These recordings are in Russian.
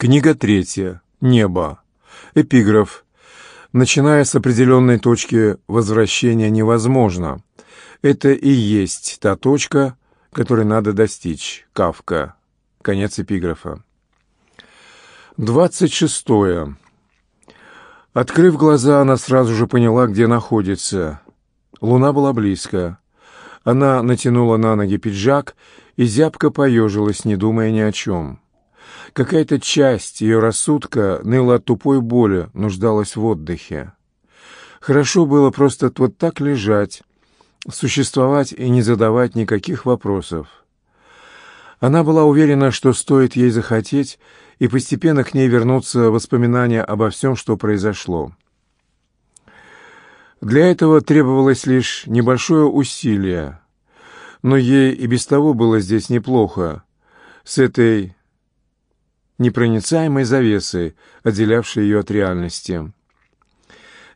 Книга третья. Небо. Эпиграф. Начиная с определенной точки возвращения невозможно. Это и есть та точка, которой надо достичь. Кавка. Конец эпиграфа. Двадцать шестое. Открыв глаза, она сразу же поняла, где находится. Луна была близко. Она натянула на ноги пиджак и зябко поежилась, не думая ни о чем. Какая-то часть ее рассудка ныла от тупой боли, нуждалась в отдыхе. Хорошо было просто вот так лежать, существовать и не задавать никаких вопросов. Она была уверена, что стоит ей захотеть, и постепенно к ней вернутся воспоминания обо всем, что произошло. Для этого требовалось лишь небольшое усилие, но ей и без того было здесь неплохо, с этой непроницаемой завесой, отделявшей ее от реальности.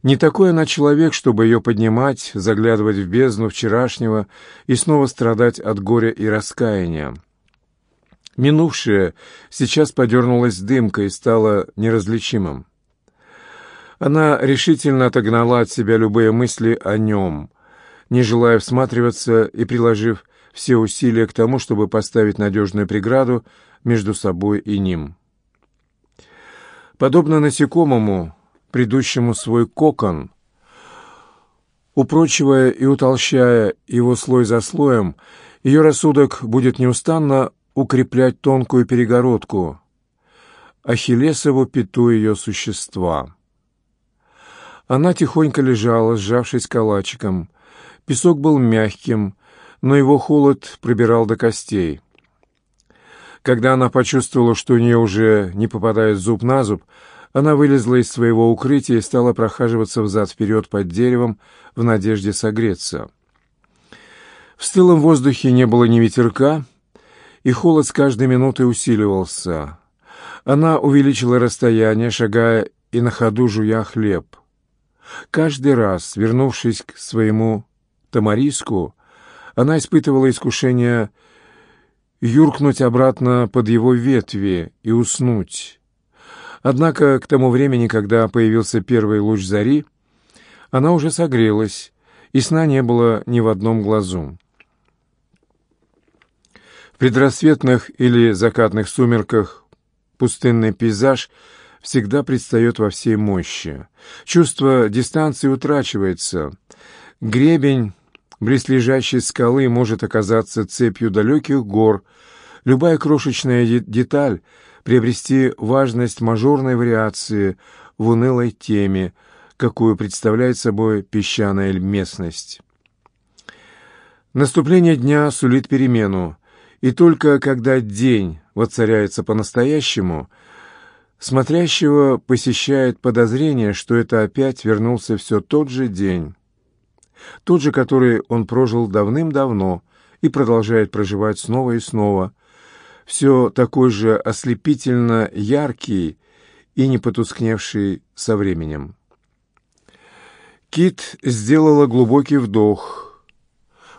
Не такой она человек, чтобы ее поднимать, заглядывать в бездну вчерашнего и снова страдать от горя и раскаяния. Минувшее сейчас подернулось дымкой и стало неразличимым. Она решительно отогнала от себя любые мысли о нем, не желая всматриваться и приложив все усилия к тому, чтобы поставить надежную преграду между собой и ним. Подобно насекомому, придущему свой кокон, упрочивая и утолщая его слой за слоем, ее рассудок будет неустанно укреплять тонкую перегородку, Ахиллесову пяту ее существа. Она тихонько лежала, сжавшись калачиком. Песок был мягким, но его холод пробирал до костей. Когда она почувствовала, что у нее уже не попадает зуб на зуб, она вылезла из своего укрытия и стала прохаживаться взад-вперед под деревом в надежде согреться. В стылом воздухе не было ни ветерка, и холод с каждой минутой усиливался. Она увеличила расстояние, шагая и на ходу жуя хлеб. Каждый раз, вернувшись к своему тамариску, она испытывала искушение юркнуть обратно под его ветви и уснуть. Однако к тому времени, когда появился первый луч зари, она уже согрелась, и сна не было ни в одном глазу. В предрассветных или закатных сумерках пустынный пейзаж всегда предстает во всей мощи. Чувство дистанции утрачивается. Гребень близлежащей скалы может оказаться цепью далеких гор, любая крошечная деталь приобрести важность мажорной вариации в унылой теме, какую представляет собой песчаная местность. Наступление дня сулит перемену, и только когда день воцаряется по-настоящему, смотрящего посещает подозрение, что это опять вернулся все тот же день тот же, который он прожил давным-давно и продолжает проживать снова и снова, все такой же ослепительно яркий и не потускневший со временем. Кит сделала глубокий вдох,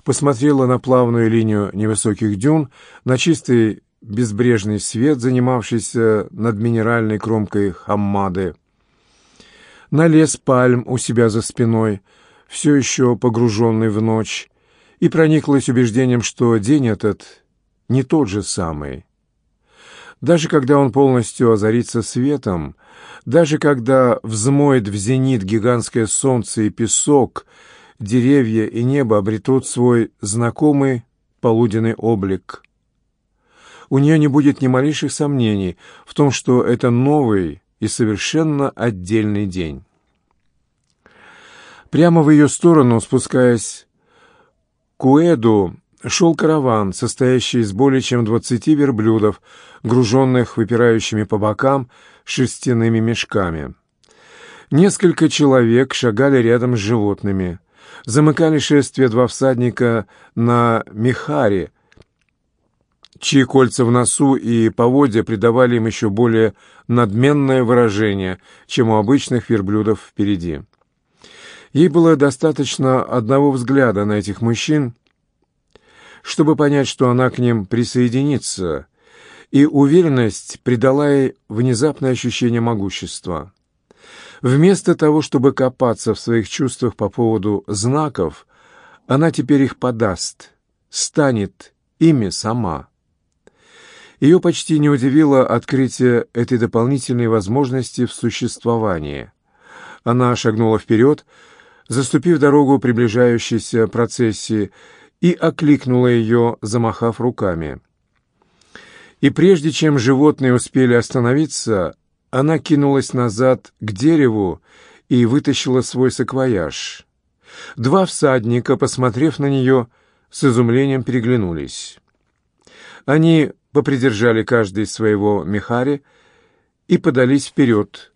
посмотрела на плавную линию невысоких дюн, на чистый безбрежный свет, занимавшийся над минеральной кромкой хаммады, на лес пальм у себя за спиной — все еще погруженный в ночь, и прониклась убеждением, что день этот не тот же самый. Даже когда он полностью озарится светом, даже когда взмоет в зенит гигантское солнце и песок, деревья и небо обретут свой знакомый полуденный облик. У нее не будет ни малейших сомнений в том, что это новый и совершенно отдельный день. Прямо в ее сторону, спускаясь к Уэду, шел караван, состоящий из более чем двадцати верблюдов, груженных выпирающими по бокам шерстяными мешками. Несколько человек шагали рядом с животными. Замыкали шествие два всадника на Михаре, чьи кольца в носу и поводья придавали им еще более надменное выражение, чем у обычных верблюдов впереди. Ей было достаточно одного взгляда на этих мужчин, чтобы понять, что она к ним присоединится, и уверенность придала ей внезапное ощущение могущества. Вместо того, чтобы копаться в своих чувствах по поводу знаков, она теперь их подаст, станет ими сама. Ее почти не удивило открытие этой дополнительной возможности в существовании. Она шагнула вперед, заступив дорогу приближающейся процессии, и окликнула ее, замахав руками. И прежде чем животные успели остановиться, она кинулась назад к дереву и вытащила свой саквояж. Два всадника, посмотрев на нее, с изумлением переглянулись. Они попридержали каждый своего мехари и подались вперед,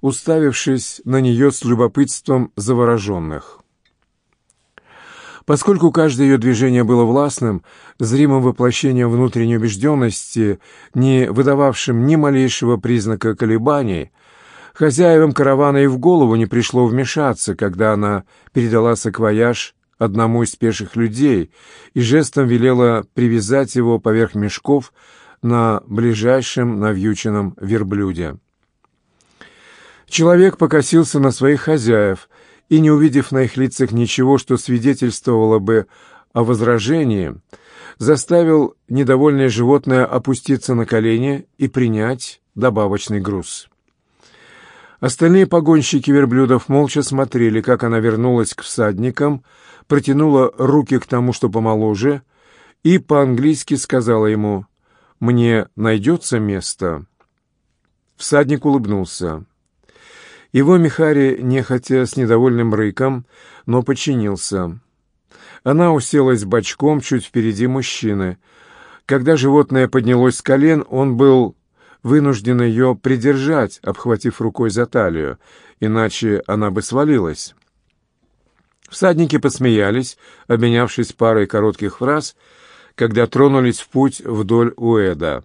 уставившись на нее с любопытством завороженных. Поскольку каждое ее движение было властным, зримым воплощением внутренней убежденности, не выдававшим ни малейшего признака колебаний, хозяевам каравана и в голову не пришло вмешаться, когда она передала саквояж одному из пеших людей и жестом велела привязать его поверх мешков на ближайшем навьюченном верблюде. Человек покосился на своих хозяев — и, не увидев на их лицах ничего, что свидетельствовало бы о возражении, заставил недовольное животное опуститься на колени и принять добавочный груз. Остальные погонщики верблюдов молча смотрели, как она вернулась к всадникам, протянула руки к тому, что помоложе, и по-английски сказала ему «Мне найдется место?» Всадник улыбнулся. Его Михари, нехотя с недовольным рыком, но подчинился. Она уселась бочком чуть впереди мужчины. Когда животное поднялось с колен, он был вынужден ее придержать, обхватив рукой за талию, иначе она бы свалилась. Всадники посмеялись, обменявшись парой коротких фраз, когда тронулись в путь вдоль Уэда.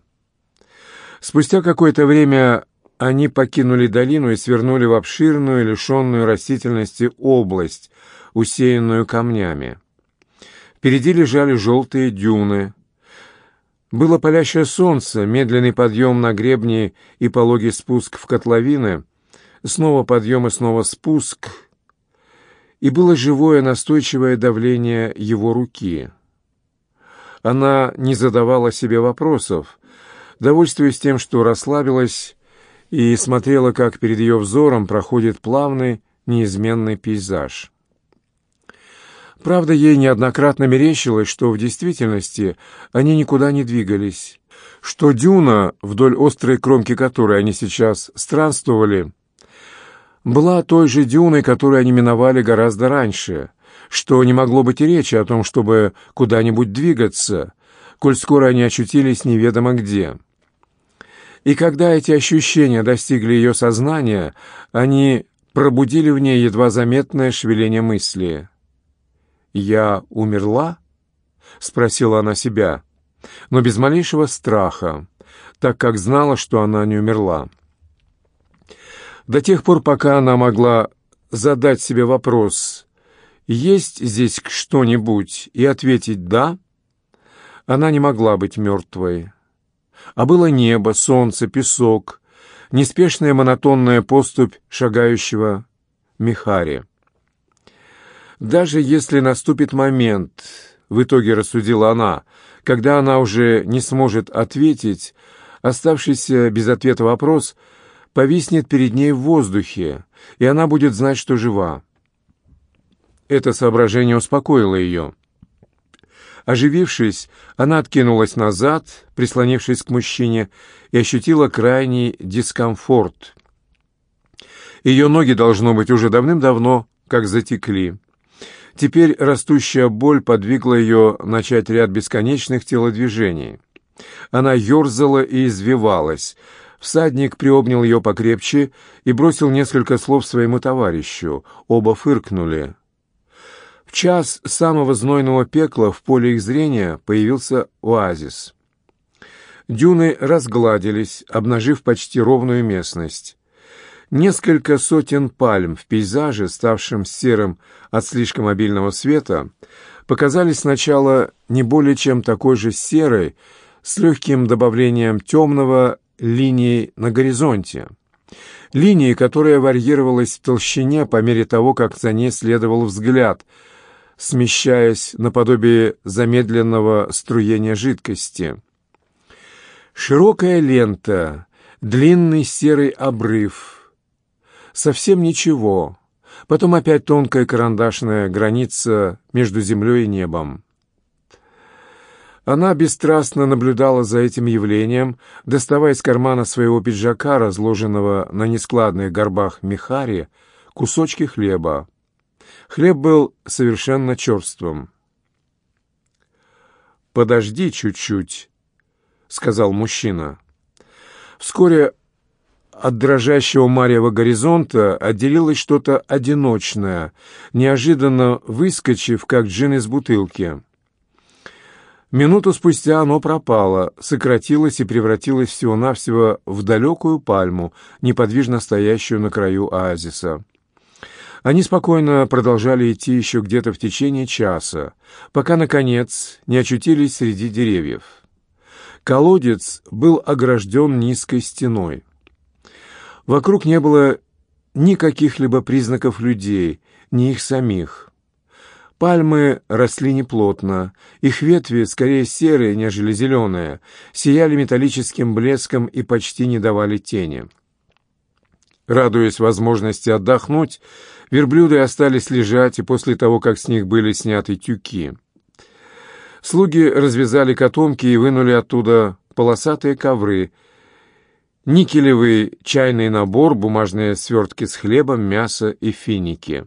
Спустя какое-то время они покинули долину и свернули в обширную, лишенную растительности область, усеянную камнями. Впереди лежали желтые дюны. Было палящее солнце, медленный подъем на гребни и пологий спуск в котловины, снова подъем и снова спуск, и было живое настойчивое давление его руки. Она не задавала себе вопросов, довольствуясь тем, что расслабилась и смотрела, как перед ее взором проходит плавный, неизменный пейзаж. Правда, ей неоднократно мерещилось, что в действительности они никуда не двигались, что дюна, вдоль острой кромки которой они сейчас странствовали, была той же дюной, которую они миновали гораздо раньше, что не могло быть и речи о том, чтобы куда-нибудь двигаться, коль скоро они очутились неведомо где. И когда эти ощущения достигли ее сознания, они пробудили в ней едва заметное шевеление мысли. «Я умерла?» — спросила она себя, но без малейшего страха, так как знала, что она не умерла. До тех пор, пока она могла задать себе вопрос «Есть здесь что-нибудь?» и ответить «да», она не могла быть мертвой а было небо, солнце, песок, неспешная монотонная поступь шагающего Михари. Даже если наступит момент, в итоге рассудила она, когда она уже не сможет ответить, оставшийся без ответа вопрос повиснет перед ней в воздухе, и она будет знать, что жива. Это соображение успокоило ее. Оживившись, она откинулась назад, прислонившись к мужчине, и ощутила крайний дискомфорт. Ее ноги, должно быть, уже давным-давно как затекли. Теперь растущая боль подвигла ее начать ряд бесконечных телодвижений. Она ерзала и извивалась. Всадник приобнял ее покрепче и бросил несколько слов своему товарищу. Оба фыркнули час самого знойного пекла в поле их зрения появился оазис. Дюны разгладились, обнажив почти ровную местность. Несколько сотен пальм в пейзаже, ставшем серым от слишком обильного света, показались сначала не более чем такой же серой, с легким добавлением темного линии на горизонте. Линии, которая варьировалась в толщине по мере того, как за ней следовал взгляд, смещаясь наподобие замедленного струения жидкости. Широкая лента, длинный серый обрыв. Совсем ничего. Потом опять тонкая карандашная граница между землей и небом. Она бесстрастно наблюдала за этим явлением, доставая из кармана своего пиджака, разложенного на нескладных горбах мехари, кусочки хлеба. Хлеб был совершенно черствым. «Подожди чуть-чуть», — сказал мужчина. Вскоре от дрожащего Марьева горизонта отделилось что-то одиночное, неожиданно выскочив, как джин из бутылки. Минуту спустя оно пропало, сократилось и превратилось всего-навсего в далекую пальму, неподвижно стоящую на краю оазиса. Они спокойно продолжали идти еще где-то в течение часа, пока, наконец, не очутились среди деревьев. Колодец был огражден низкой стеной. Вокруг не было никаких-либо признаков людей, ни их самих. Пальмы росли неплотно, их ветви, скорее серые, нежели зеленые, сияли металлическим блеском и почти не давали тени. Радуясь возможности отдохнуть, верблюды остались лежать и после того, как с них были сняты тюки. Слуги развязали котомки и вынули оттуда полосатые ковры, никелевый чайный набор, бумажные свертки с хлебом, мясо и финики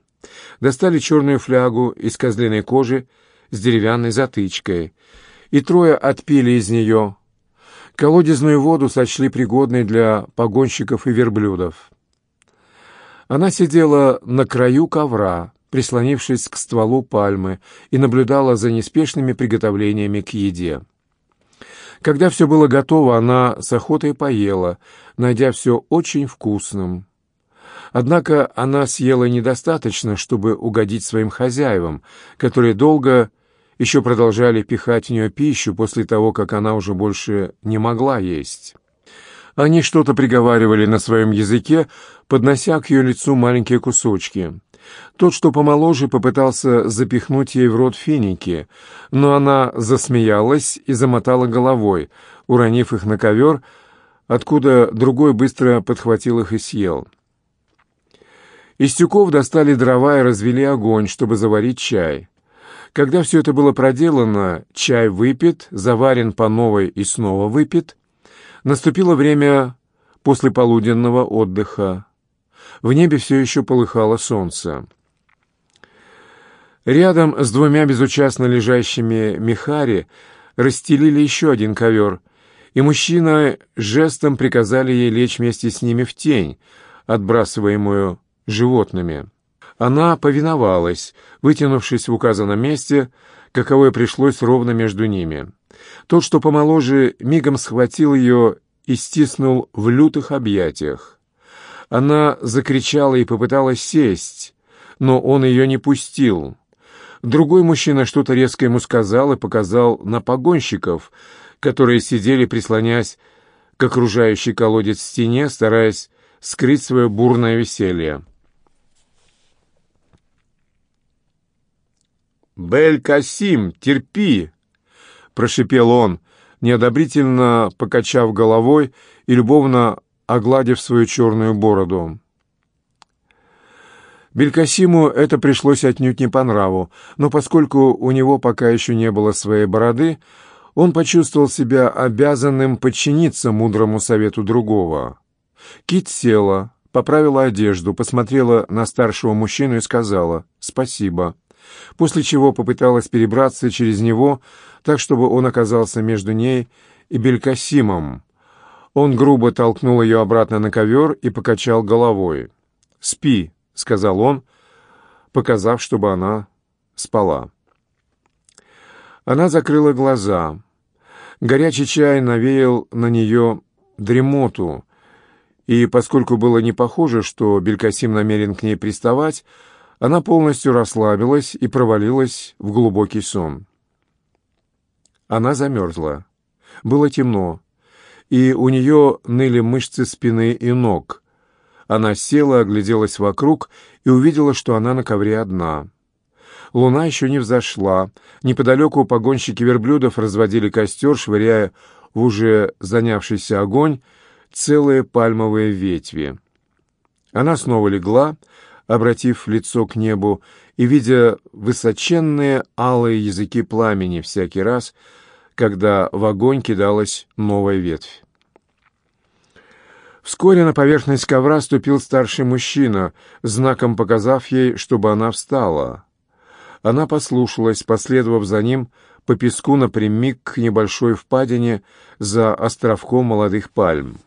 достали черную флягу из козлиной кожи с деревянной затычкой, и трое отпили из нее. Колодезную воду сочли пригодной для погонщиков и верблюдов. Она сидела на краю ковра, прислонившись к стволу пальмы, и наблюдала за неспешными приготовлениями к еде. Когда все было готово, она с охотой поела, найдя все очень вкусным. Однако она съела недостаточно, чтобы угодить своим хозяевам, которые долго еще продолжали пихать в нее пищу после того, как она уже больше не могла есть. Они что-то приговаривали на своем языке, поднося к ее лицу маленькие кусочки. Тот, что помоложе, попытался запихнуть ей в рот финики, но она засмеялась и замотала головой, уронив их на ковер, откуда другой быстро подхватил их и съел. Из тюков достали дрова и развели огонь, чтобы заварить чай. Когда все это было проделано, чай выпит, заварен по новой и снова выпит, наступило время послеполуденного отдыха. В небе все еще полыхало солнце. Рядом с двумя безучастно лежащими мехари расстелили еще один ковер, и мужчина жестом приказали ей лечь вместе с ними в тень, отбрасываемую животными. Она повиновалась, вытянувшись в указанном месте, каковое пришлось ровно между ними. Тот, что помоложе, мигом схватил ее и стиснул в лютых объятиях. Она закричала и попыталась сесть, но он ее не пустил. Другой мужчина что-то резко ему сказал и показал на погонщиков, которые сидели, прислонясь к окружающей колодец стене, стараясь скрыть свое бурное веселье. «Бель-Касим, терпи!» — прошипел он, неодобрительно покачав головой и любовно огладив свою черную бороду. Белькасиму это пришлось отнюдь не по нраву, но поскольку у него пока еще не было своей бороды, он почувствовал себя обязанным подчиниться мудрому совету другого. Кит села, поправила одежду, посмотрела на старшего мужчину и сказала «спасибо» после чего попыталась перебраться через него, так, чтобы он оказался между ней и Белькасимом. Он грубо толкнул ее обратно на ковер и покачал головой. «Спи», — сказал он, показав, чтобы она спала. Она закрыла глаза. Горячий чай навеял на нее дремоту, и поскольку было не похоже, что Белькасим намерен к ней приставать, она полностью расслабилась и провалилась в глубокий сон. Она замерзла. Было темно, и у нее ныли мышцы спины и ног. Она села, огляделась вокруг и увидела, что она на ковре одна. Луна еще не взошла. Неподалеку погонщики верблюдов разводили костер, швыряя в уже занявшийся огонь целые пальмовые ветви. Она снова легла, обратив лицо к небу, и видя высоченные алые языки пламени всякий раз, когда в огонь кидалась новая ветвь. Вскоре на поверхность ковра ступил старший мужчина, знаком показав ей, чтобы она встала. Она послушалась, последовав за ним по песку напрямик к небольшой впадине за островком молодых пальм.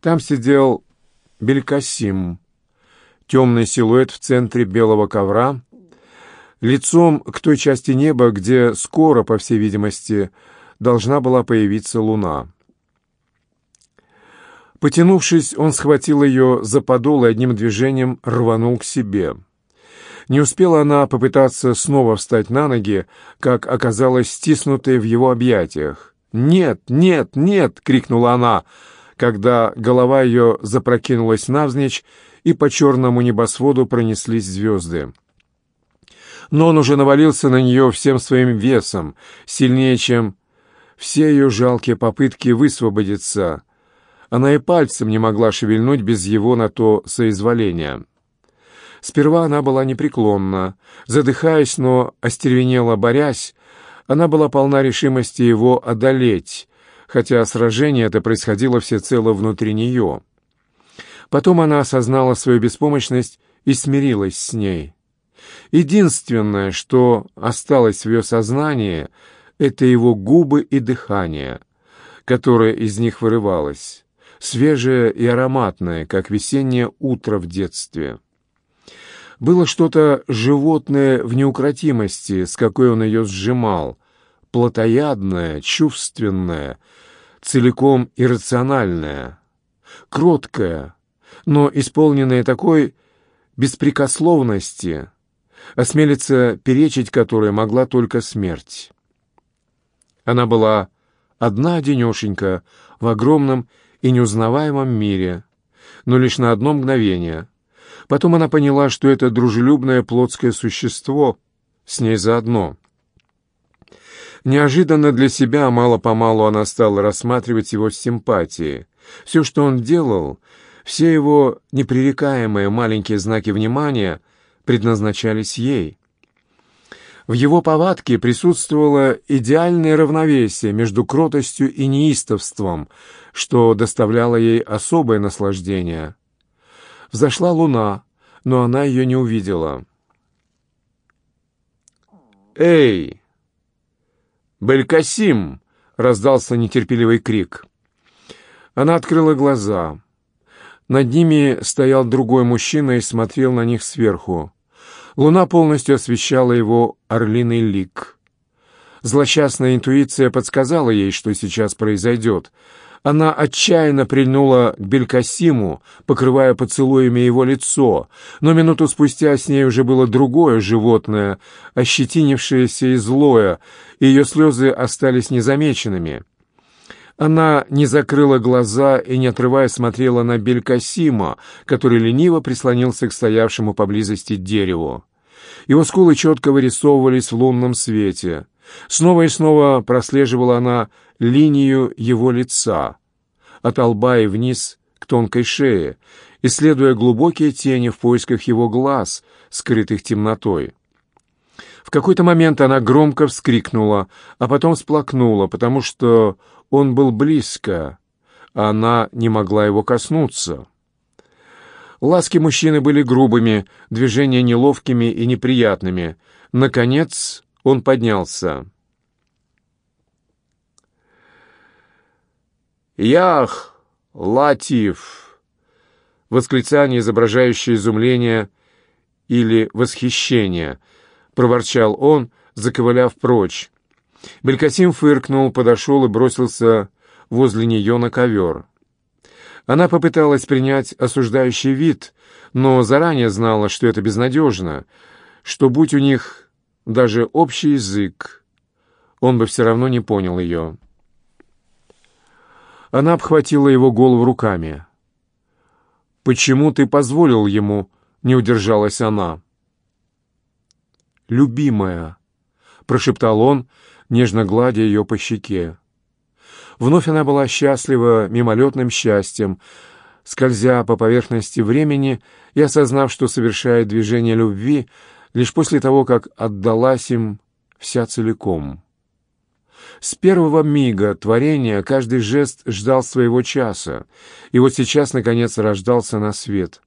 Там сидел Белькасим, темный силуэт в центре белого ковра, лицом к той части неба, где скоро, по всей видимости, должна была появиться луна. Потянувшись, он схватил ее за подол и одним движением рванул к себе. Не успела она попытаться снова встать на ноги, как оказалась стиснутая в его объятиях. «Нет, нет, нет!» — крикнула она, когда голова ее запрокинулась навзничь, и по черному небосводу пронеслись звезды. Но он уже навалился на нее всем своим весом, сильнее, чем все ее жалкие попытки высвободиться. Она и пальцем не могла шевельнуть без его на то соизволения. Сперва она была непреклонна, задыхаясь, но остервенела борясь, она была полна решимости его одолеть, хотя сражение это происходило всецело внутри нее. Потом она осознала свою беспомощность и смирилась с ней. Единственное, что осталось в ее сознании, это его губы и дыхание, которое из них вырывалось, свежее и ароматное, как весеннее утро в детстве. Было что-то животное в неукротимости, с какой он ее сжимал, плотоядное, чувственное, целиком иррациональное, кроткое, но исполненное такой беспрекословности, осмелиться перечить которой могла только смерть. Она была одна-одинешенька в огромном и неузнаваемом мире, но лишь на одно мгновение. Потом она поняла, что это дружелюбное плотское существо с ней заодно. Неожиданно для себя мало-помалу она стала рассматривать его с симпатией. Все, что он делал, все его непререкаемые маленькие знаки внимания предназначались ей. В его повадке присутствовало идеальное равновесие между кротостью и неистовством, что доставляло ей особое наслаждение. Взошла луна, но она ее не увидела. «Эй! Белькасим!» — раздался нетерпеливый крик. Она открыла глаза. Над ними стоял другой мужчина и смотрел на них сверху. Луна полностью освещала его орлиный лик. Злосчастная интуиция подсказала ей, что сейчас произойдет. Она отчаянно прильнула к Белькасиму, покрывая поцелуями его лицо, но минуту спустя с ней уже было другое животное, ощетинившееся и злое, и ее слезы остались незамеченными. Она не закрыла глаза и, не отрывая, смотрела на Белькасима, который лениво прислонился к стоявшему поблизости дереву. Его скулы четко вырисовывались в лунном свете. Снова и снова прослеживала она линию его лица, от лба и вниз к тонкой шее, исследуя глубокие тени в поисках его глаз, скрытых темнотой. В какой-то момент она громко вскрикнула, а потом сплакнула, потому что он был близко, а она не могла его коснуться. Ласки мужчины были грубыми, движения неловкими и неприятными. Наконец он поднялся. «Ях, Латиф!» Восклицание, изображающее изумление или восхищение, проворчал он, заковыляв прочь. Белькасим фыркнул, подошел и бросился возле нее на ковер. Она попыталась принять осуждающий вид, но заранее знала, что это безнадежно, что, будь у них даже общий язык, он бы все равно не понял ее. Она обхватила его голову руками. «Почему ты позволил ему?» — не удержалась она. «Любимая», — прошептал он, нежно гладя ее по щеке. Вновь она была счастлива мимолетным счастьем, скользя по поверхности времени и осознав, что совершает движение любви лишь после того, как отдалась им вся целиком. С первого мига творения каждый жест ждал своего часа, и вот сейчас, наконец, рождался на свет.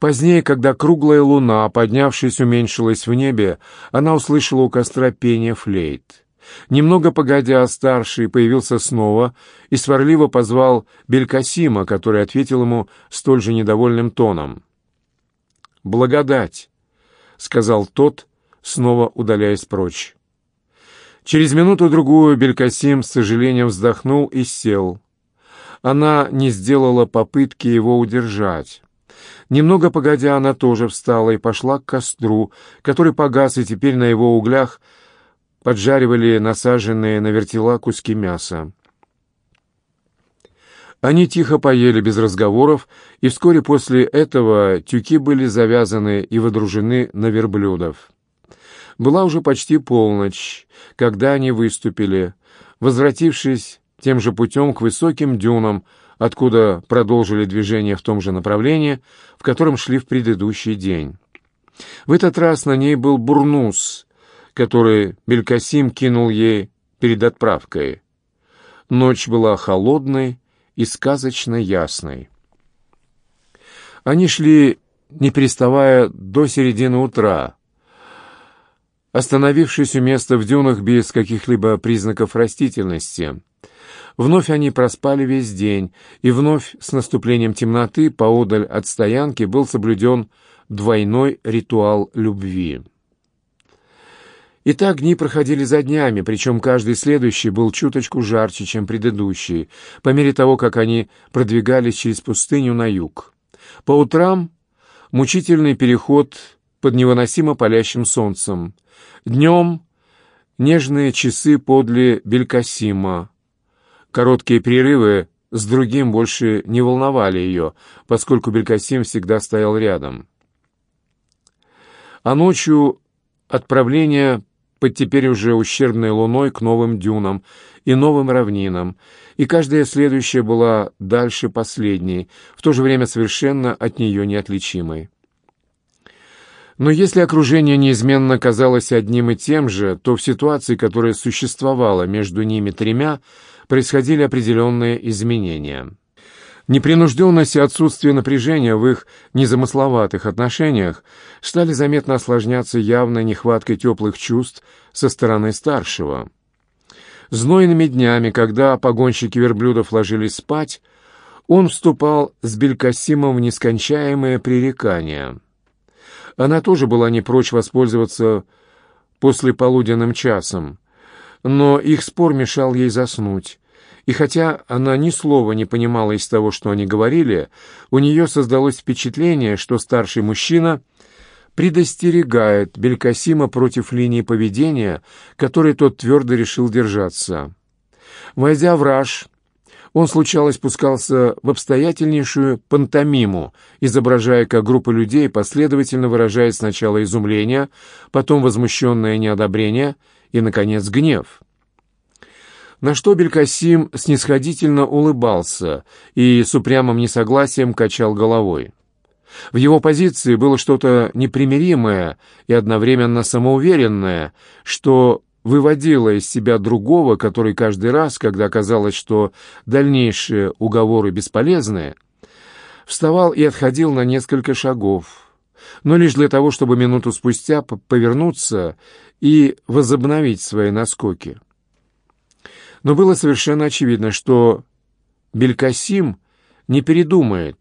Позднее, когда круглая луна, поднявшись, уменьшилась в небе, она услышала у костра пение флейт. Немного погодя, старший появился снова и сварливо позвал Белькасима, который ответил ему столь же недовольным тоном. «Благодать», — сказал тот, снова удаляясь прочь. Через минуту-другую Белькасим с сожалением вздохнул и сел. Она не сделала попытки его удержать. Немного погодя, она тоже встала и пошла к костру, который погас, и теперь на его углях поджаривали насаженные на вертела куски мяса. Они тихо поели без разговоров, и вскоре после этого тюки были завязаны и водружены на верблюдов. Была уже почти полночь, когда они выступили, возвратившись тем же путем к высоким дюнам, откуда продолжили движение в том же направлении, в котором шли в предыдущий день. В этот раз на ней был бурнус, который Белькасим кинул ей перед отправкой. Ночь была холодной и сказочно ясной. Они шли, не переставая, до середины утра, остановившись у места в дюнах без каких-либо признаков растительности. Вновь они проспали весь день, и вновь с наступлением темноты поодаль от стоянки был соблюден двойной ритуал любви. И так дни проходили за днями, причем каждый следующий был чуточку жарче, чем предыдущий, по мере того, как они продвигались через пустыню на юг. По утрам мучительный переход под невыносимо палящим солнцем. Днем нежные часы подле Белькасима. Короткие перерывы с другим больше не волновали ее, поскольку Белькасим всегда стоял рядом. А ночью отправление под теперь уже ущербной луной к новым дюнам и новым равнинам, и каждая следующая была дальше последней, в то же время совершенно от нее неотличимой. Но если окружение неизменно казалось одним и тем же, то в ситуации, которая существовала между ними тремя, происходили определенные изменения. Непринужденность и отсутствие напряжения в их незамысловатых отношениях стали заметно осложняться явной нехваткой теплых чувств со стороны старшего. Знойными днями, когда погонщики верблюдов ложились спать, он вступал с Белькасимом в нескончаемое пререкание. Она тоже была не прочь воспользоваться послеполуденным часом, но их спор мешал ей заснуть, и хотя она ни слова не понимала из того, что они говорили, у нее создалось впечатление, что старший мужчина предостерегает Белькасима против линии поведения, которой тот твердо решил держаться. Войдя в раж, он случалось спускался в обстоятельнейшую пантомиму, изображая, как группа людей последовательно выражает сначала изумление, потом возмущенное неодобрение и, наконец, гнев на что Белькасим снисходительно улыбался и с упрямым несогласием качал головой. В его позиции было что-то непримиримое и одновременно самоуверенное, что выводило из себя другого, который каждый раз, когда казалось, что дальнейшие уговоры бесполезны, вставал и отходил на несколько шагов, но лишь для того, чтобы минуту спустя повернуться и возобновить свои наскоки. Но было совершенно очевидно, что Белькасим не передумает,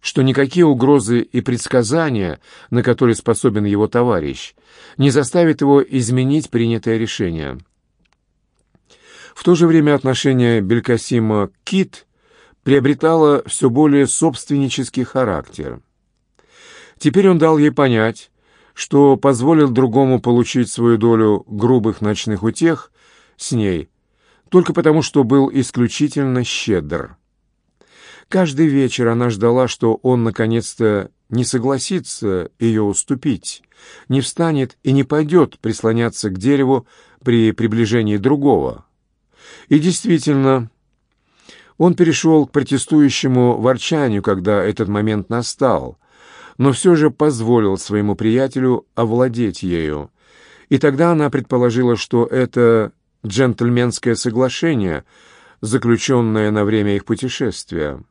что никакие угрозы и предсказания, на которые способен его товарищ, не заставят его изменить принятое решение. В то же время отношение Белькасима к Кит приобретало все более собственнический характер. Теперь он дал ей понять, что позволил другому получить свою долю грубых ночных утех с ней – только потому, что был исключительно щедр. Каждый вечер она ждала, что он наконец-то не согласится ее уступить, не встанет и не пойдет прислоняться к дереву при приближении другого. И действительно, он перешел к протестующему ворчанию, когда этот момент настал, но все же позволил своему приятелю овладеть ею. И тогда она предположила, что это джентльменское соглашение, заключенное на время их путешествия.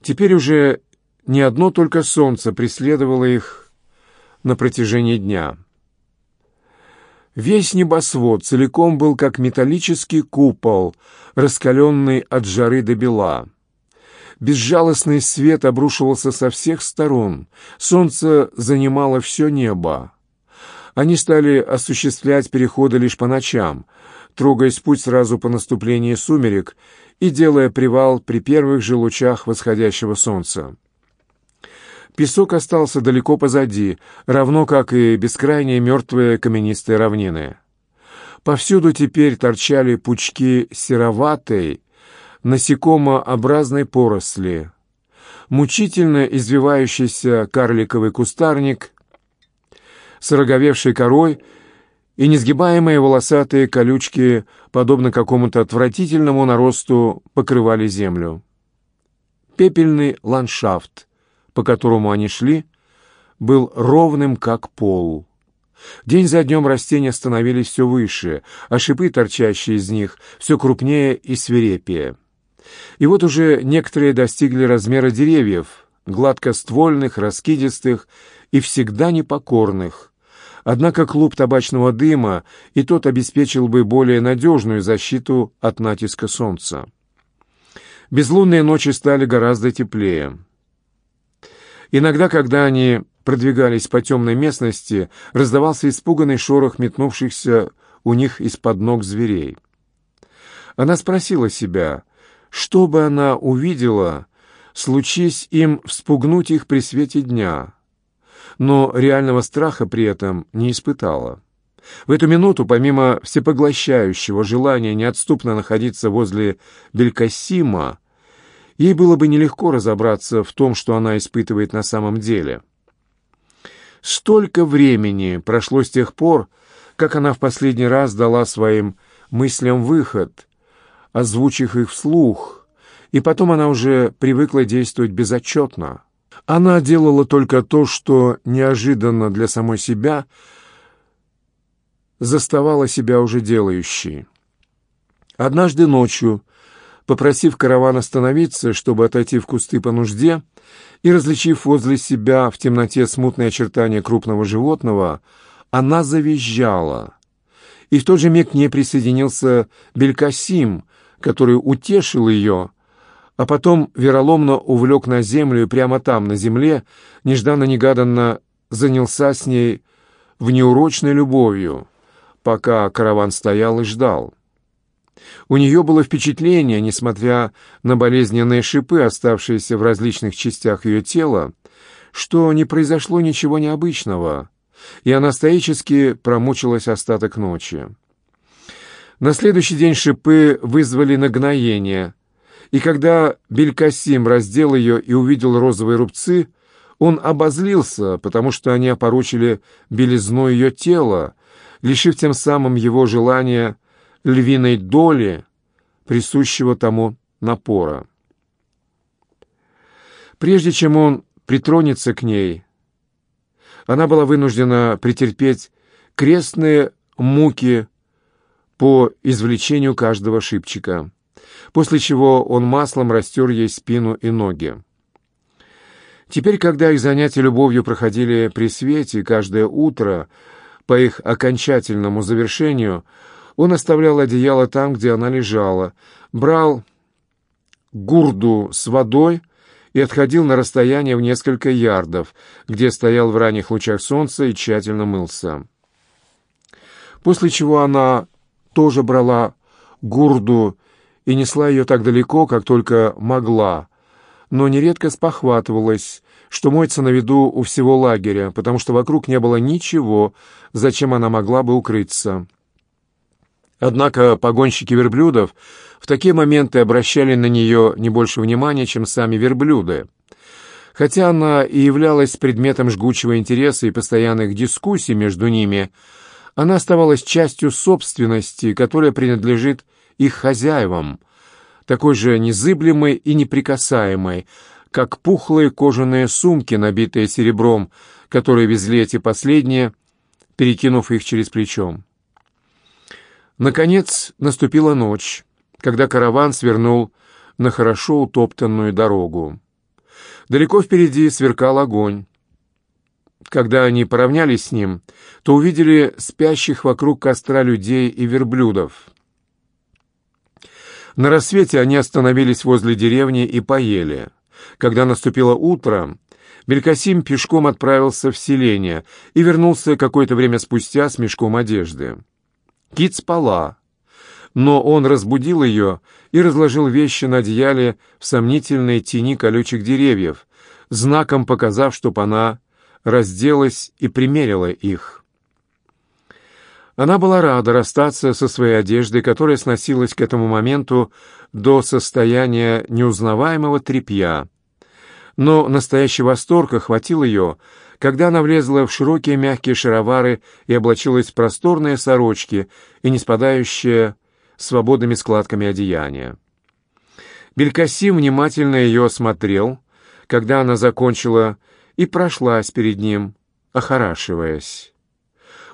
Теперь уже не одно только солнце преследовало их на протяжении дня. Весь небосвод целиком был как металлический купол, раскаленный от жары до бела. Безжалостный свет обрушивался со всех сторон, солнце занимало все небо. Они стали осуществлять переходы лишь по ночам, трогаясь путь сразу по наступлении сумерек и делая привал при первых же лучах восходящего солнца. Песок остался далеко позади, равно как и бескрайние мертвые каменистые равнины. Повсюду теперь торчали пучки сероватой, насекомообразной поросли. Мучительно извивающийся карликовый кустарник с роговевшей корой и несгибаемые волосатые колючки, подобно какому-то отвратительному наросту, покрывали землю. Пепельный ландшафт, по которому они шли, был ровным, как пол. День за днем растения становились все выше, а шипы, торчащие из них, все крупнее и свирепее. И вот уже некоторые достигли размера деревьев, гладкоствольных, раскидистых и всегда непокорных. Однако клуб табачного дыма и тот обеспечил бы более надежную защиту от натиска солнца. Безлунные ночи стали гораздо теплее. Иногда, когда они продвигались по темной местности, раздавался испуганный шорох метнувшихся у них из-под ног зверей. Она спросила себя, что бы она увидела, случись им вспугнуть их при свете дня, но реального страха при этом не испытала. В эту минуту, помимо всепоглощающего желания неотступно находиться возле Белькасима, ей было бы нелегко разобраться в том, что она испытывает на самом деле. Столько времени прошло с тех пор, как она в последний раз дала своим мыслям выход — озвучив их вслух, и потом она уже привыкла действовать безотчетно. Она делала только то, что неожиданно для самой себя заставала себя уже делающей. Однажды ночью, попросив караван остановиться, чтобы отойти в кусты по нужде, и различив возле себя в темноте смутные очертания крупного животного, она завизжала. И в тот же миг к ней присоединился Белькасим, который утешил ее, а потом вероломно увлек на землю и прямо там, на земле, нежданно-негаданно занялся с ней в неурочной любовью, пока караван стоял и ждал. У нее было впечатление, несмотря на болезненные шипы, оставшиеся в различных частях ее тела, что не произошло ничего необычного, и она стоически промучилась остаток ночи. На следующий день шипы вызвали нагноение, и когда Белькасим раздел ее и увидел розовые рубцы, он обозлился, потому что они опорочили белизну ее тела, лишив тем самым его желания львиной доли, присущего тому напора. Прежде чем он притронется к ней, она была вынуждена претерпеть крестные муки по извлечению каждого шипчика, после чего он маслом растер ей спину и ноги. Теперь, когда их занятия любовью проходили при свете каждое утро, по их окончательному завершению, он оставлял одеяло там, где она лежала, брал гурду с водой и отходил на расстояние в несколько ярдов, где стоял в ранних лучах солнца и тщательно мылся. После чего она тоже брала гурду и несла ее так далеко, как только могла, но нередко спохватывалась, что моется на виду у всего лагеря, потому что вокруг не было ничего, зачем она могла бы укрыться. Однако погонщики верблюдов в такие моменты обращали на нее не больше внимания, чем сами верблюды. Хотя она и являлась предметом жгучего интереса и постоянных дискуссий между ними, она оставалась частью собственности, которая принадлежит их хозяевам, такой же незыблемой и неприкасаемой, как пухлые кожаные сумки, набитые серебром, которые везли эти последние, перекинув их через плечо. Наконец наступила ночь, когда караван свернул на хорошо утоптанную дорогу. Далеко впереди сверкал огонь. Когда они поравнялись с ним, то увидели спящих вокруг костра людей и верблюдов. На рассвете они остановились возле деревни и поели. Когда наступило утро, Белькасим пешком отправился в селение и вернулся какое-то время спустя с мешком одежды. Кит спала, но он разбудил ее и разложил вещи на одеяле в сомнительной тени колючих деревьев, знаком показав, чтоб она разделась и примерила их. Она была рада расстаться со своей одеждой, которая сносилась к этому моменту до состояния неузнаваемого тряпья. Но настоящий восторг охватил ее, когда она влезла в широкие мягкие шаровары и облачилась в просторные сорочки и не спадающие свободными складками одеяния. Белькасим внимательно ее осмотрел, когда она закончила, и прошлась перед ним, охорашиваясь.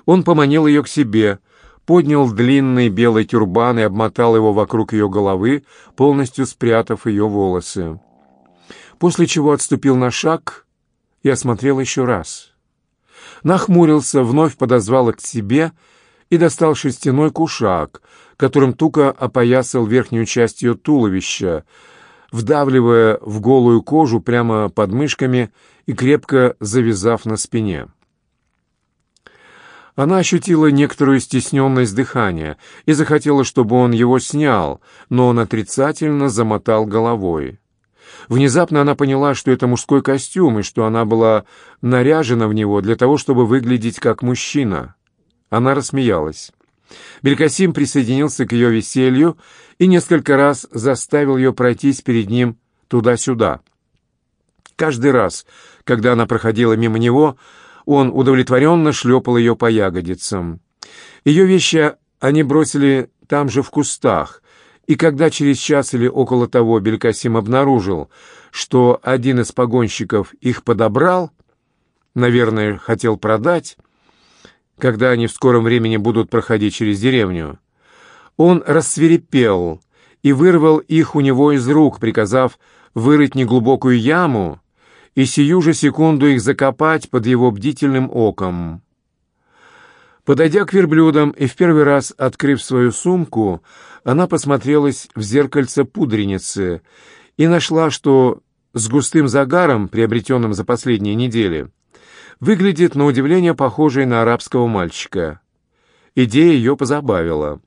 Он поманил ее к себе, поднял длинный белый тюрбан и обмотал его вокруг ее головы, полностью спрятав ее волосы. После чего отступил на шаг и осмотрел еще раз. Нахмурился, вновь подозвал к себе и достал шерстяной кушак, которым туго опоясал верхнюю часть ее туловища, вдавливая в голую кожу прямо под мышками и крепко завязав на спине. Она ощутила некоторую стесненность дыхания и захотела, чтобы он его снял, но он отрицательно замотал головой. Внезапно она поняла, что это мужской костюм, и что она была наряжена в него для того, чтобы выглядеть как мужчина. Она рассмеялась. Белькасим присоединился к ее веселью и несколько раз заставил ее пройтись перед ним туда-сюда. Каждый раз, когда она проходила мимо него, он удовлетворенно шлепал ее по ягодицам. Ее вещи они бросили там же в кустах, и когда через час или около того Белькасим обнаружил, что один из погонщиков их подобрал, наверное, хотел продать, когда они в скором времени будут проходить через деревню, он рассверепел и вырвал их у него из рук, приказав вырыть неглубокую яму и сию же секунду их закопать под его бдительным оком. Подойдя к верблюдам и в первый раз открыв свою сумку, она посмотрелась в зеркальце пудреницы и нашла, что с густым загаром, приобретенным за последние недели, выглядит на удивление похожей на арабского мальчика. Идея ее позабавила.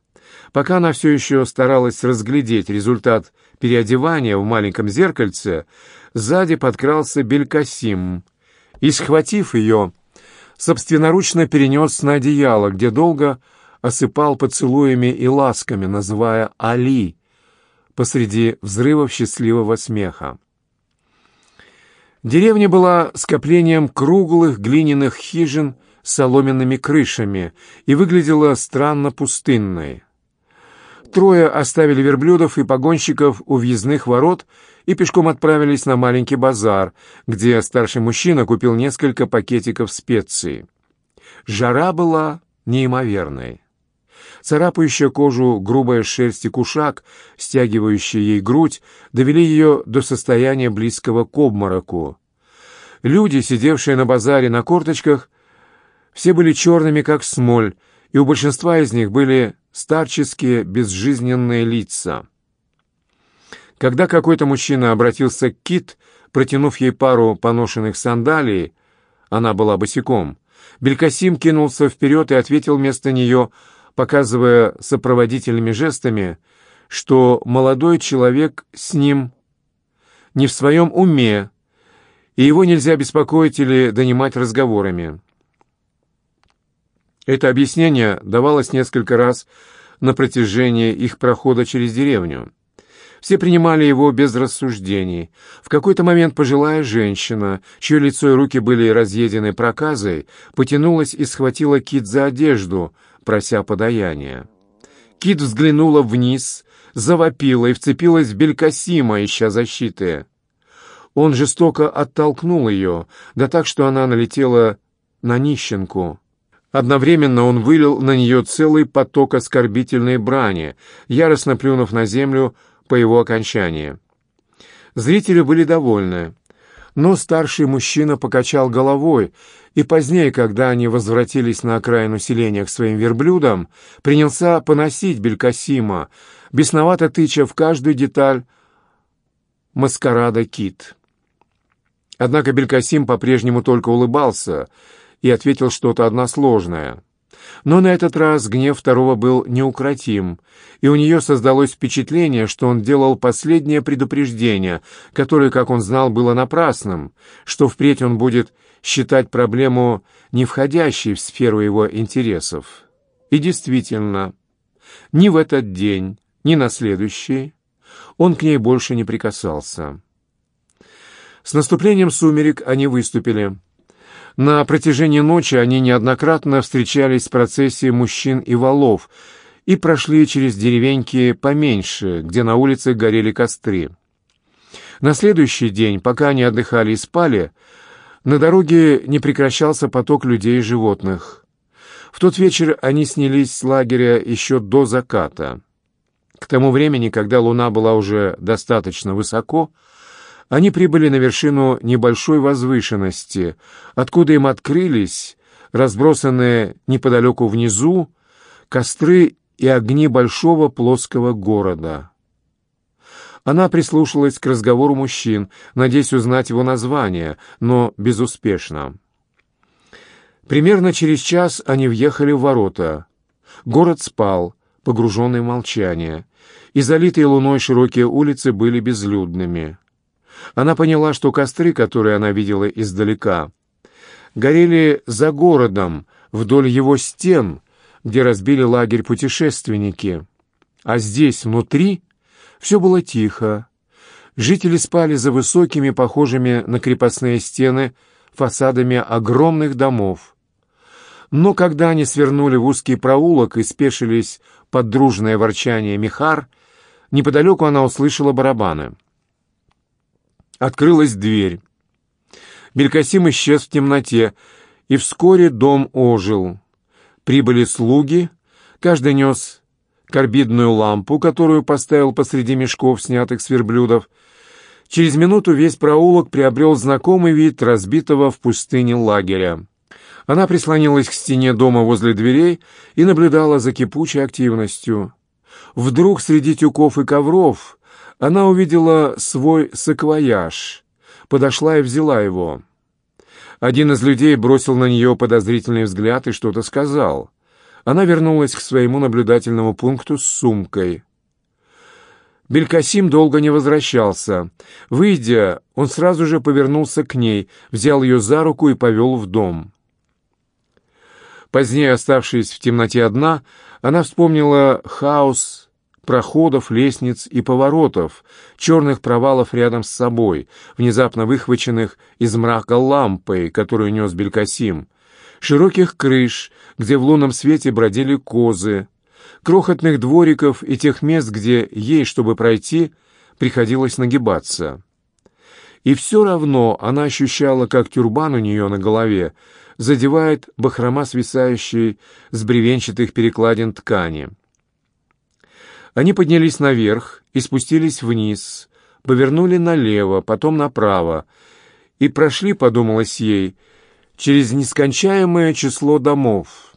Пока она все еще старалась разглядеть результат переодевания в маленьком зеркальце, сзади подкрался Белькасим и, схватив ее, собственноручно перенес на одеяло, где долго осыпал поцелуями и ласками, называя «Али» посреди взрывов счастливого смеха. Деревня была скоплением круглых глиняных хижин с соломенными крышами и выглядела странно пустынной. Трое оставили верблюдов и погонщиков у въездных ворот и пешком отправились на маленький базар, где старший мужчина купил несколько пакетиков специй. Жара была неимоверной. Царапающая кожу грубая шерсть и кушак, стягивающий ей грудь, довели ее до состояния близкого к обмороку. Люди, сидевшие на базаре на корточках, все были черными, как смоль, и у большинства из них были старческие, безжизненные лица. Когда какой-то мужчина обратился к Кит, протянув ей пару поношенных сандалий, она была босиком, Белькасим кинулся вперед и ответил вместо нее, показывая сопроводительными жестами, что молодой человек с ним не в своем уме, и его нельзя беспокоить или донимать разговорами. Это объяснение давалось несколько раз, на протяжении их прохода через деревню. Все принимали его без рассуждений. В какой-то момент пожилая женщина, чье лицо и руки были разъедены проказой, потянулась и схватила Кит за одежду, прося подаяния. Кит взглянула вниз, завопила и вцепилась в Белькасима, ища защиты. Он жестоко оттолкнул ее, да так, что она налетела на нищенку. Одновременно он вылил на нее целый поток оскорбительной брани, яростно плюнув на землю по его окончании. Зрители были довольны, но старший мужчина покачал головой, и позднее, когда они возвратились на окраину селения к своим верблюдам, принялся поносить Белькасима, бесновато тыча в каждую деталь маскарада кит. Однако Белькасим по-прежнему только улыбался и ответил что-то односложное. Но на этот раз гнев второго был неукротим, и у нее создалось впечатление, что он делал последнее предупреждение, которое, как он знал, было напрасным, что впредь он будет считать проблему не входящей в сферу его интересов. И действительно, ни в этот день, ни на следующий он к ней больше не прикасался. С наступлением сумерек они выступили. На протяжении ночи они неоднократно встречались с процессией мужчин и валов и прошли через деревеньки поменьше, где на улице горели костры. На следующий день, пока они отдыхали и спали, на дороге не прекращался поток людей и животных. В тот вечер они снялись с лагеря еще до заката. К тому времени, когда луна была уже достаточно высоко, они прибыли на вершину небольшой возвышенности, откуда им открылись, разбросанные неподалеку внизу, костры и огни большого плоского города. Она прислушалась к разговору мужчин, надеясь узнать его название, но безуспешно. Примерно через час они въехали в ворота. Город спал, погруженный в молчание, и залитые луной широкие улицы были безлюдными. Она поняла, что костры, которые она видела издалека, горели за городом, вдоль его стен, где разбили лагерь путешественники. А здесь, внутри, все было тихо. Жители спали за высокими, похожими на крепостные стены, фасадами огромных домов. Но когда они свернули в узкий проулок и спешились под дружное ворчание Михар, неподалеку она услышала барабаны. Открылась дверь. Белькасим исчез в темноте, и вскоре дом ожил. Прибыли слуги, каждый нес карбидную лампу, которую поставил посреди мешков, снятых с верблюдов. Через минуту весь проулок приобрел знакомый вид разбитого в пустыне лагеря. Она прислонилась к стене дома возле дверей и наблюдала за кипучей активностью. Вдруг среди тюков и ковров она увидела свой саквояж, подошла и взяла его. Один из людей бросил на нее подозрительный взгляд и что-то сказал. Она вернулась к своему наблюдательному пункту с сумкой. Белькасим долго не возвращался. Выйдя, он сразу же повернулся к ней, взял ее за руку и повел в дом. Позднее, оставшись в темноте одна, она вспомнила хаос проходов, лестниц и поворотов, черных провалов рядом с собой, внезапно выхваченных из мрака лампой, которую нес Белькасим, широких крыш, где в лунном свете бродили козы, крохотных двориков и тех мест, где ей, чтобы пройти, приходилось нагибаться. И все равно она ощущала, как тюрбан у нее на голове задевает бахрома, свисающей с бревенчатых перекладин ткани. Они поднялись наверх и спустились вниз, повернули налево, потом направо, и прошли, подумалось ей, через нескончаемое число домов.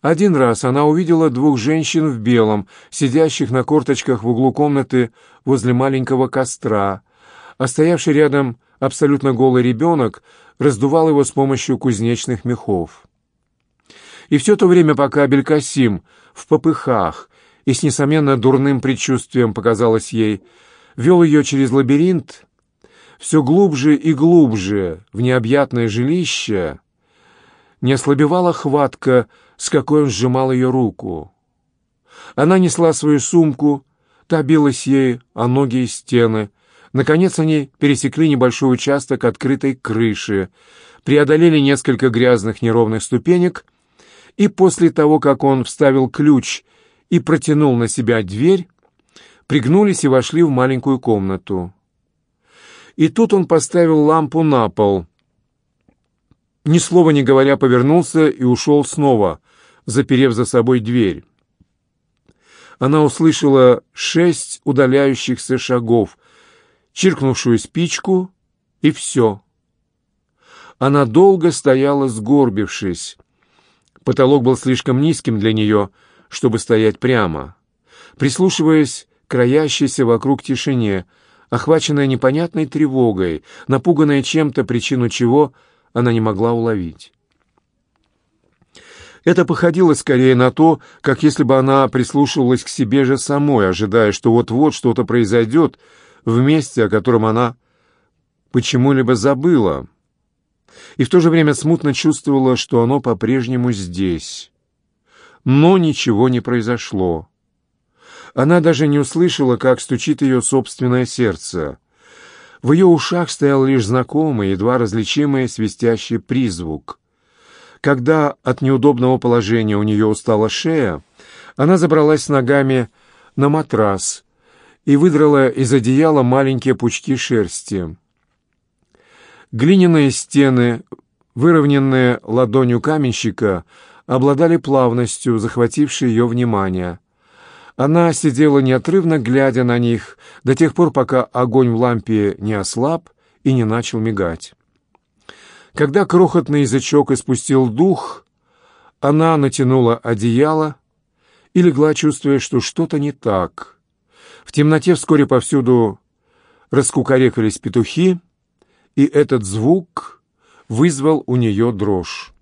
Один раз она увидела двух женщин в белом, сидящих на корточках в углу комнаты возле маленького костра, а стоявший рядом абсолютно голый ребенок раздувал его с помощью кузнечных мехов. И все то время, пока Белькасим в попыхах и с несомненно дурным предчувствием показалось ей, вел ее через лабиринт все глубже и глубже в необъятное жилище, не ослабевала хватка, с какой он сжимал ее руку. Она несла свою сумку, та билась ей о ноги и стены. Наконец они пересекли небольшой участок открытой крыши, преодолели несколько грязных неровных ступенек, и после того, как он вставил ключ и протянул на себя дверь, пригнулись и вошли в маленькую комнату. И тут он поставил лампу на пол. Ни слова не говоря, повернулся и ушел снова, заперев за собой дверь. Она услышала шесть удаляющихся шагов, чиркнувшую спичку, и все. Она долго стояла, сгорбившись. Потолок был слишком низким для нее, чтобы стоять прямо. Прислушиваясь к роящейся вокруг тишине, охваченная непонятной тревогой, напуганная чем-то, причину чего она не могла уловить. Это походило скорее на то, как если бы она прислушивалась к себе же самой, ожидая, что вот-вот что-то произойдет в месте, о котором она почему-либо забыла, и в то же время смутно чувствовала, что оно по-прежнему здесь. Но ничего не произошло. Она даже не услышала, как стучит ее собственное сердце. В ее ушах стоял лишь знакомый, едва различимый свистящий призвук. Когда от неудобного положения у нее устала шея, она забралась ногами на матрас и выдрала из одеяла маленькие пучки шерсти. Глиняные стены, выровненные ладонью каменщика, обладали плавностью, захватившей ее внимание. Она сидела неотрывно, глядя на них, до тех пор, пока огонь в лампе не ослаб и не начал мигать. Когда крохотный язычок испустил дух, она натянула одеяло и легла, чувствуя, что что-то не так. В темноте вскоре повсюду раскукарекались петухи, и этот звук вызвал у нее дрожь.